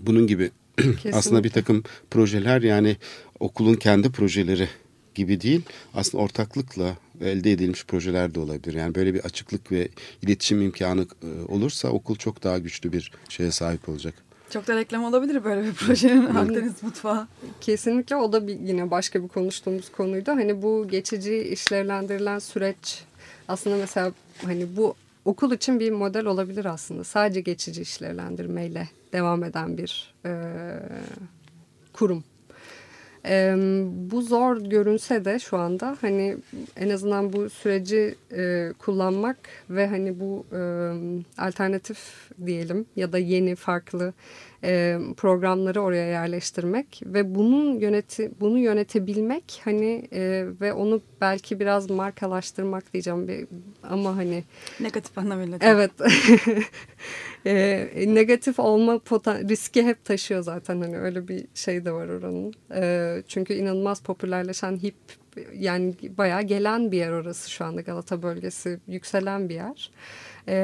Bunun gibi aslında bir takım projeler yani okulun kendi projeleri gibi değil aslında ortaklıkla elde edilmiş projeler de olabilir. Yani böyle bir açıklık ve iletişim imkanı e, olursa okul çok daha güçlü bir şeye sahip olacak. Çok da reklam olabilir böyle bir projenin Akdeniz mutfağı. Kesinlikle o da bir, yine başka bir konuştuğumuz konuydu. Hani bu geçici işlevlendirilen süreç aslında mesela hani bu okul için bir model olabilir aslında. Sadece geçici işlevlendirmeyle devam eden bir e, kurum. E, bu zor görünse de şu anda hani en azından bu süreci e, kullanmak ve hani bu e, alternatif diyelim ya da yeni farklı e, programları oraya yerleştirmek ve bunun yöneti bunu yönetebilmek hani e, ve onu belki biraz markalaştırmak diyeceğim bir, ama hani Negatif anlamıyla. Evet. e, negatif olma riski hep taşıyor zaten hani öyle bir şey de var oranın. E, çünkü inanılmaz popülerleşen hip yani bayağı gelen bir yer orası şu anda Galata bölgesi yükselen bir yer. E,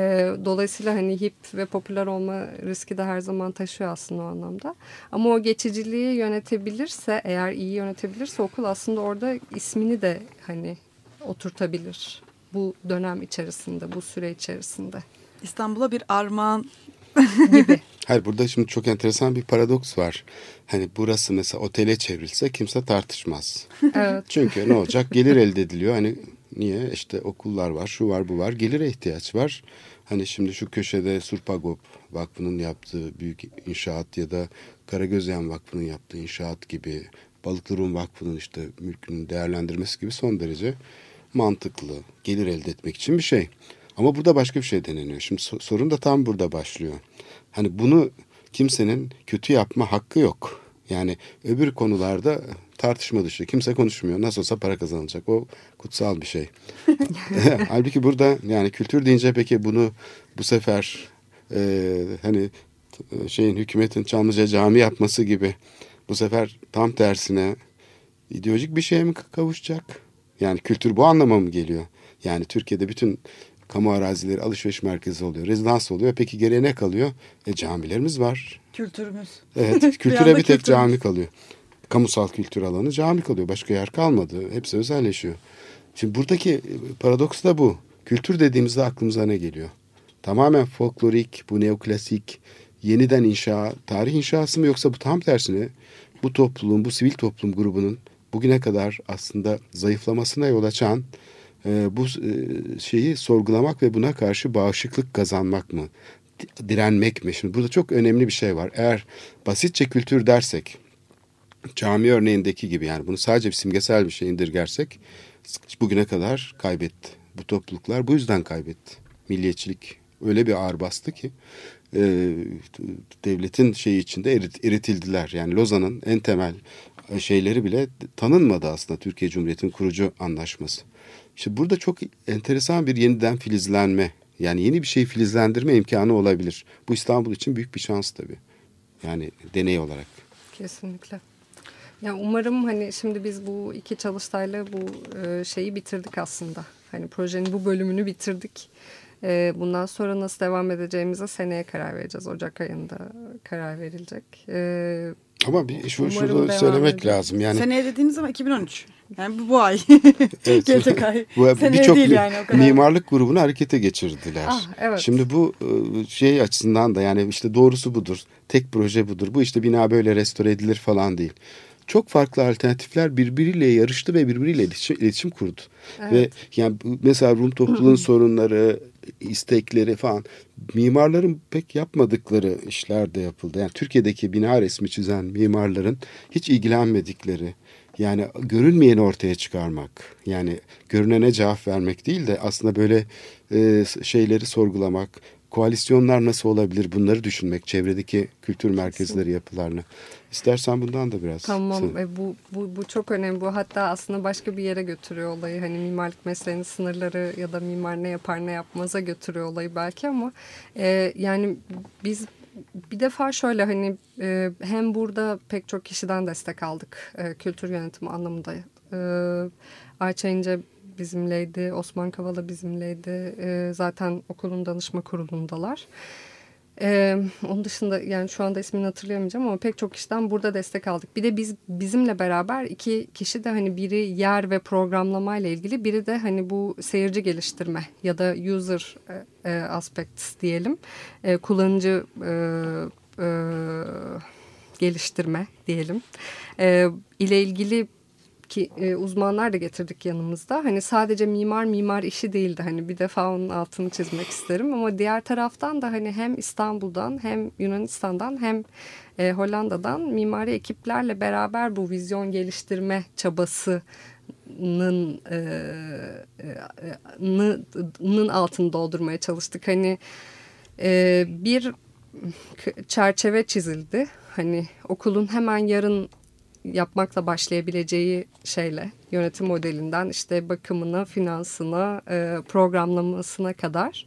dolayısıyla hani hip ve popüler olma riski de her zaman taşıyor aslında o anlamda. Ama o geçiciliği yönetebilirse eğer iyi yönetebilirse okul aslında orada ismini de hani oturtabilir bu dönem içerisinde, bu süre içerisinde İstanbul'a bir armağan gibi. Hayır burada şimdi çok enteresan bir paradoks var. Hani burası mesela otele çevrilse kimse tartışmaz. Evet. Çünkü ne olacak? Gelir elde ediliyor. Hani niye? İşte okullar var, şu var, bu var. Gelire ihtiyaç var. Hani şimdi şu köşede Surpagop Vakfı'nın yaptığı büyük inşaat ya da Karagözyan Vakfı'nın yaptığı inşaat gibi Balıklı Rum Vakfı'nın işte mülkünün değerlendirmesi gibi son derece mantıklı, gelir elde etmek için bir şey. Ama burada başka bir şey deneniyor. Şimdi so- sorun da tam burada başlıyor. Hani bunu kimsenin kötü yapma hakkı yok. Yani öbür konularda tartışma dışı. Kimse konuşmuyor. Nasıl olsa para kazanılacak. O kutsal bir şey. Halbuki burada yani kültür deyince peki bunu bu sefer e, hani t- şeyin hükümetin Çamlıca cami yapması gibi bu sefer tam tersine ideolojik bir şeye mi kavuşacak? Yani kültür bu anlama mı geliyor? Yani Türkiye'de bütün Kamu arazileri alışveriş merkezi oluyor. Rezidans oluyor. Peki geriye ne kalıyor? E camilerimiz var. Kültürümüz. Evet Bir kültüre anda bir tek kültürümüz. cami kalıyor. Kamusal kültür alanı cami kalıyor. Başka yer kalmadı. Hepsi özelleşiyor. Şimdi buradaki e, paradoks da bu. Kültür dediğimizde aklımıza ne geliyor? Tamamen folklorik, bu neoklasik, yeniden inşa, tarih inşası mı yoksa bu tam tersine bu topluluğun, bu sivil toplum grubunun bugüne kadar aslında zayıflamasına yol açan e, bu e, şeyi sorgulamak ve buna karşı bağışıklık kazanmak mı? Di- Direnmek mi? Şimdi burada çok önemli bir şey var. Eğer basitçe kültür dersek, cami örneğindeki gibi yani bunu sadece bir simgesel bir şey indirgersek bugüne kadar kaybetti. Bu topluluklar bu yüzden kaybetti. Milliyetçilik öyle bir ağır bastı ki e, devletin şeyi içinde erit, eritildiler. Yani Lozan'ın en temel şeyleri bile tanınmadı aslında Türkiye Cumhuriyeti'nin kurucu anlaşması. İşte burada çok enteresan bir yeniden filizlenme yani yeni bir şeyi filizlendirme imkanı olabilir. Bu İstanbul için büyük bir şans tabii. Yani deney olarak. Kesinlikle. Ya umarım hani şimdi biz bu iki çalıştayla bu e, şeyi bitirdik aslında. Hani projenin bu bölümünü bitirdik. E, bundan sonra nasıl devam edeceğimize seneye karar vereceğiz. Ocak ayında karar verilecek. Ama bir şu, devam söylemek eder. lazım. Yani Seneye dediğiniz zaman 2013. Yani bu, bu ay. Evet. Gelecek ay. Birçok yani mimarlık grubunu harekete geçirdiler. Ah, evet. Şimdi bu e, şey açısından da yani işte doğrusu budur. Tek proje budur. Bu işte bina böyle restore edilir falan değil. Çok farklı alternatifler birbiriyle yarıştı ve birbiriyle iletişim, iletişim kurdu. Ve yani mesela Rum topluluğun sorunları, istekleri falan mimarların pek yapmadıkları işler de yapıldı. Yani Türkiye'deki bina resmi çizen mimarların hiç ilgilenmedikleri yani görünmeyeni ortaya çıkarmak. Yani görünene cevap vermek değil de aslında böyle e, şeyleri sorgulamak. Koalisyonlar nasıl olabilir bunları düşünmek. Çevredeki kültür merkezleri yapılarını. İstersen bundan da biraz. Tamam e, bu, bu, bu çok önemli. Bu hatta aslında başka bir yere götürüyor olayı. Hani mimarlık mesleğinin sınırları ya da mimar ne yapar ne yapmaza götürüyor olayı belki ama e, yani biz bir defa şöyle hani e, hem burada pek çok kişiden destek aldık e, kültür yönetimi anlamında. E, Ayça İnce bizimleydi, Osman Kavala bizimleydi. E, zaten okulun danışma kurulundalar. Ee, onun dışında yani şu anda ismini hatırlayamayacağım ama pek çok kişiden burada destek aldık. Bir de biz bizimle beraber iki kişi de hani biri yer ve programlama ile ilgili biri de hani bu seyirci geliştirme ya da user e, e, aspects diyelim. E, kullanıcı e, e, geliştirme diyelim. E, ile ilgili ki e, uzmanlar da getirdik yanımızda. Hani sadece mimar mimar işi değildi. Hani bir defa onun altını çizmek isterim ama diğer taraftan da hani hem İstanbul'dan hem Yunanistan'dan hem e, Hollanda'dan mimari ekiplerle beraber bu vizyon geliştirme çabasının e, e, nı- nın altını doldurmaya çalıştık. Hani e, bir çerçeve çizildi. Hani okulun hemen yarın yapmakla başlayabileceği şeyle yönetim modelinden işte bakımına, finansına, e, programlamasına kadar.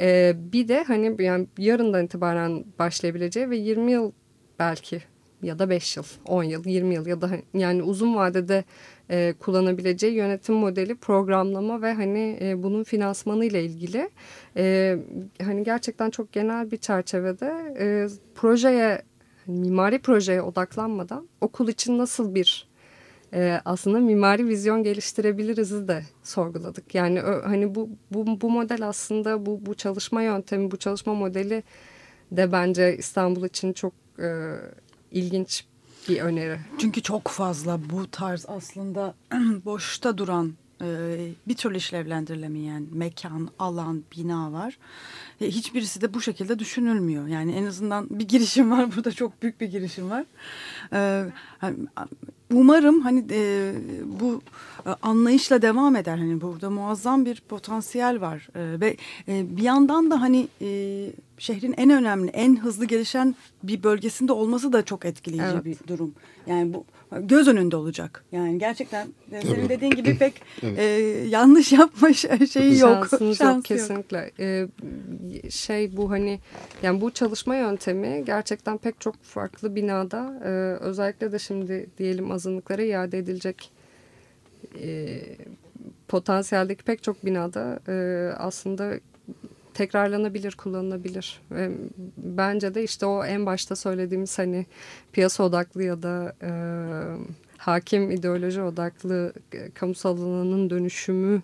E, bir de hani yani yarından itibaren başlayabileceği ve 20 yıl belki ya da 5 yıl, 10 yıl, 20 yıl ya da yani uzun vadede e, kullanabileceği yönetim modeli, programlama ve hani bunun finansmanı ile ilgili hani gerçekten çok genel bir çerçevede projeye hani mimari projeye odaklanmadan okul için nasıl bir e, aslında mimari vizyon geliştirebiliriz de sorguladık. Yani ö, hani bu, bu bu model aslında bu bu çalışma yöntemi, bu çalışma modeli de bence İstanbul için çok e, ilginç bir öneri. Çünkü çok fazla bu tarz aslında boşta duran e, bir türlü işlevlendirilemeyen mekan, alan, bina var. E, Hiçbirisi de bu şekilde düşünülmüyor. Yani en azından bir girişim var burada çok büyük bir girişim var. E, hani, Umarım hani e, bu e, anlayışla devam eder. Hani burada muazzam bir potansiyel var E, ve e, bir yandan da hani e, şehrin en önemli, en hızlı gelişen bir bölgesinde olması da çok etkileyici Evet. bir durum. Yani bu göz önünde olacak. Yani gerçekten e, senin dediğin gibi pek e, yanlış yapma şeyi yok. Şansınız Şansı yok kesinlikle. Ee, şey bu hani yani bu çalışma yöntemi gerçekten pek çok farklı binada e, özellikle de şimdi diyelim azınlıklara iade edilecek e, potansiyeldeki pek çok binada e, aslında tekrarlanabilir, kullanılabilir. Ve bence de işte o en başta söylediğimiz hani piyasa odaklı ya da e, hakim ideoloji odaklı e, kamusal alanının dönüşümü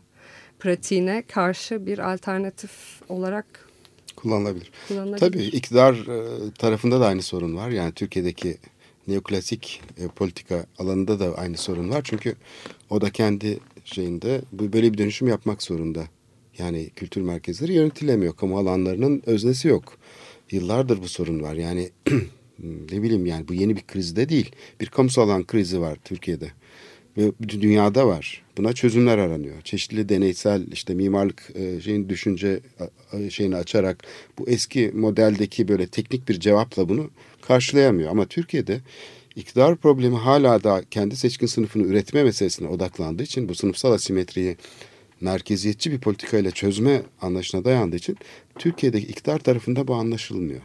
pratiğine karşı bir alternatif olarak kullanılabilir. kullanılabilir. Tabii iktidar e, tarafında da aynı sorun var. Yani Türkiye'deki neoklasik e, politika alanında da aynı sorun var. Çünkü o da kendi şeyinde böyle bir dönüşüm yapmak zorunda. Yani kültür merkezleri yönetilemiyor. Kamu alanlarının öznesi yok. Yıllardır bu sorun var. Yani ne bileyim yani bu yeni bir krizde değil. Bir kamusal alan krizi var Türkiye'de. Ve bütün dünyada var. Buna çözümler aranıyor. Çeşitli deneysel işte mimarlık e, şeyin düşünce şeyini açarak bu eski modeldeki böyle teknik bir cevapla bunu karşılayamıyor. Ama Türkiye'de iktidar problemi hala da kendi seçkin sınıfını üretme meselesine odaklandığı için bu sınıfsal asimetriyi merkeziyetçi bir politikayla çözme anlayışına dayandığı için Türkiye'deki iktidar tarafında bu anlaşılmıyor.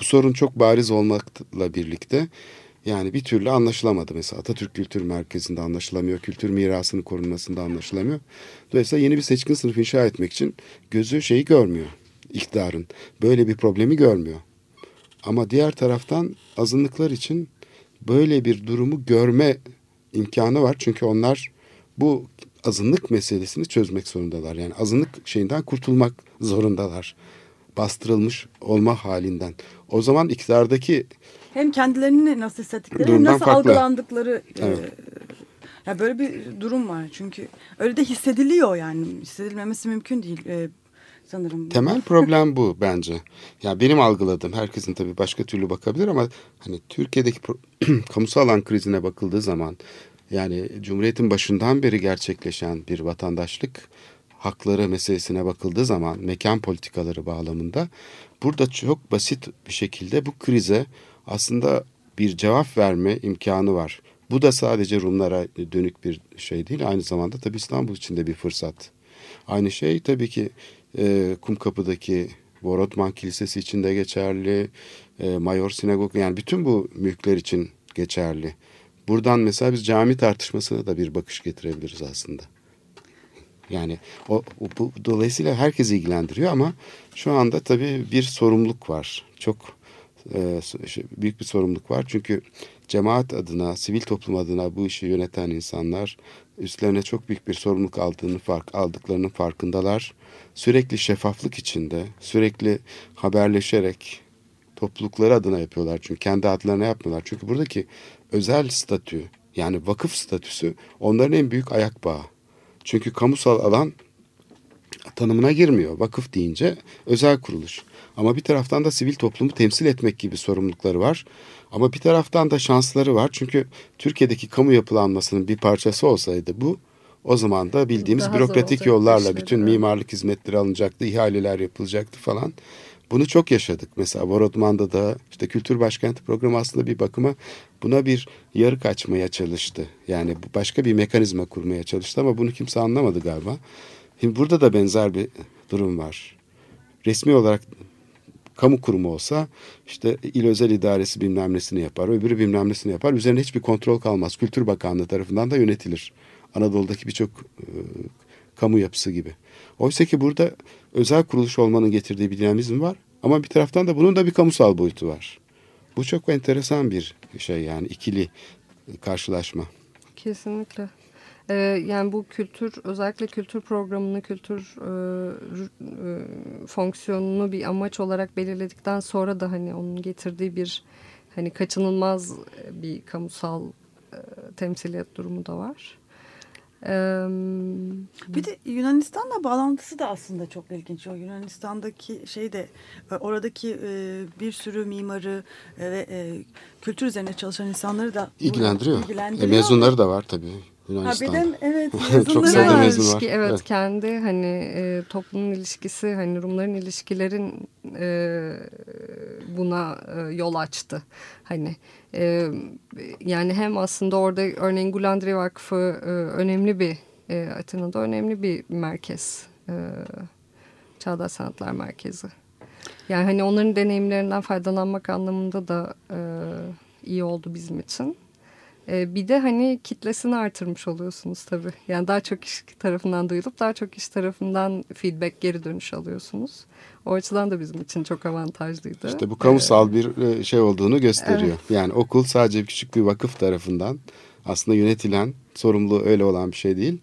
Bu sorun çok bariz olmakla birlikte yani bir türlü anlaşılamadı. Mesela Atatürk Kültür Merkezi'nde anlaşılamıyor, kültür mirasının korunmasında anlaşılamıyor. Dolayısıyla yeni bir seçkin sınıf inşa etmek için gözü şeyi görmüyor. iktidarın. Böyle bir problemi görmüyor. Ama diğer taraftan azınlıklar için böyle bir durumu görme imkanı var. Çünkü onlar bu azınlık meselesini çözmek zorundalar. Yani azınlık şeyinden kurtulmak zorundalar. Bastırılmış olma halinden. O zaman iktidardaki Hem kendilerini nasıl hissettikleri hem nasıl farklı. algılandıkları e, Evet. ya böyle bir durum var çünkü öyle de hissediliyor yani hissedilmemesi mümkün değil e, sanırım. Temel problem bu bence. Ya benim algıladığım herkesin tabii başka türlü bakabilir ama hani Türkiye'deki kamusal alan krizine bakıldığı zaman yani Cumhuriyet'in başından beri gerçekleşen bir vatandaşlık hakları meselesine bakıldığı zaman mekan politikaları bağlamında burada çok basit bir şekilde bu krize aslında bir cevap verme imkanı var. Bu da sadece Rumlara dönük bir şey değil aynı zamanda tabii İstanbul için de bir fırsat. Aynı şey tabii ki e, Kumkapı'daki Vorotman Kilisesi için de geçerli. E, Mayor Sinagog yani bütün bu mülkler için geçerli. Buradan mesela biz cami tartışmasına da bir bakış getirebiliriz aslında. Yani o, o- bu dolayısıyla herkes ilgilendiriyor ama şu anda tabii bir sorumluluk var. Çok e, şey, büyük bir sorumluluk var. Çünkü cemaat adına, sivil toplum adına bu işi yöneten insanlar üstlerine çok büyük bir sorumluluk aldığını fark aldıklarının farkındalar. Sürekli şeffaflık içinde, sürekli haberleşerek toplulukları adına yapıyorlar. Çünkü kendi adlarına yapmıyorlar. Çünkü buradaki özel statü yani vakıf statüsü onların en büyük ayak bağı. Çünkü kamusal alan tanımına girmiyor. Vakıf deyince özel kuruluş. Ama bir taraftan da sivil toplumu temsil etmek gibi sorumlulukları var. Ama bir taraftan da şansları var. Çünkü Türkiye'deki kamu yapılanmasının bir parçası olsaydı bu o zaman da bildiğimiz Daha bürokratik yollarla işleri, bütün mimarlık hizmetleri alınacaktı, ihaleler yapılacaktı falan. Bunu çok yaşadık. Mesela Borodman'da da işte Kültür Başkenti programı aslında bir bakıma buna bir yarık açmaya çalıştı. Yani başka bir mekanizma kurmaya çalıştı ama bunu kimse anlamadı galiba. Şimdi burada da benzer bir durum var. Resmi olarak kamu kurumu olsa işte il özel idaresi bilmem nesini yapar, öbürü bilmem nesini yapar. Üzerine hiçbir kontrol kalmaz. Kültür Bakanlığı tarafından da yönetilir. Anadolu'daki birçok e, kamu yapısı gibi. Oysa ki burada özel kuruluş olmanın getirdiği bir dinamizm var. Ama bir taraftan da bunun da bir kamusal boyutu var. Bu çok enteresan bir şey yani ikili karşılaşma. Kesinlikle. Ee, yani bu kültür özellikle kültür programını, kültür e, e, fonksiyonunu bir amaç olarak belirledikten sonra da hani onun getirdiği bir hani kaçınılmaz bir kamusal e, temsiliyet durumu da var. Bir de Yunanistan'la bağlantısı da aslında çok ilginç. O Yunanistan'daki şey de e, oradaki e, bir sürü mimarı e, ve kültür üzerine çalışan insanları da İlgilendiriyor. ilgilendiriyor. E, mezunları da var tabii Ha, Yunanistan'da. bir de evet Çok sayıda var. mezun var. ilişki, evet, Evet. kendi hani e, toplumun ilişkisi hani Rumların ilişkilerin e, buna e, yol açtı. Hani e, yani hem aslında orada örneğin Gulandri Vakfı e, önemli bir e, Atina'da önemli bir merkez. E, Çağdaş Sanatlar Merkezi. Yani hani onların deneyimlerinden faydalanmak anlamında da e, iyi oldu bizim için. E, bir de hani kitlesini artırmış oluyorsunuz tabii. Yani daha çok kişi tarafından duyulup daha çok kişi tarafından feedback geri dönüş alıyorsunuz. O açıdan da bizim için çok avantajlıydı. İşte bu kamusal bir e, şey olduğunu gösteriyor. Yani okul sadece küçük bir vakıf tarafından aslında yönetilen, sorumluluğu öyle olan bir şey değil.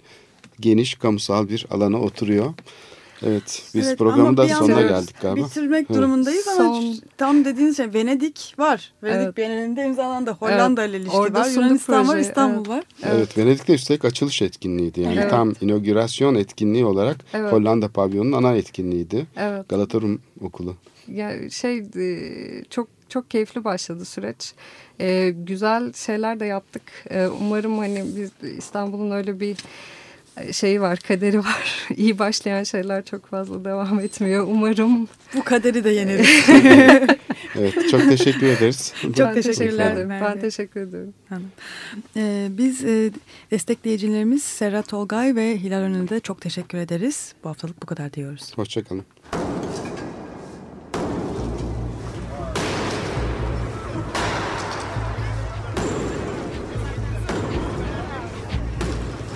Geniş kamusal bir alana oturuyor. Evet, biz Evet, programın da sonuna geldik galiba. Bitirmek Evet. durumundayız ama Son- tam dediğiniz şey Venedik var. Venedik Evet. Bienalinde imzalandı. Hollanda ile ilişki Orada var. Yunanistan var, projeyi, İstanbul evet. var. Evet, Venedik'te üstelik açılış etkinliğiydi. Yani Evet. tam inaugurasyon etkinliği olarak Evet. Hollanda pavyonunun ana etkinliğiydi. Evet. Galata Rum Okulu. Ya şey e, çok çok keyifli başladı süreç. E, güzel şeyler de yaptık. E, umarım hani biz İstanbul'un öyle bir şeyi var, kaderi var. İyi başlayan şeyler çok fazla devam etmiyor. Umarım. Bu kaderi de yeneriz. Evet, çok teşekkür ederiz. Çok ben teşekkürler teşekkür ederim. Ben teşekkür ederim. Ee, biz e, destekleyicilerimiz Serhat Olgay ve Hilal Önü'ne de çok teşekkür ederiz. Bu haftalık bu kadar diyoruz. Hoşçakalın.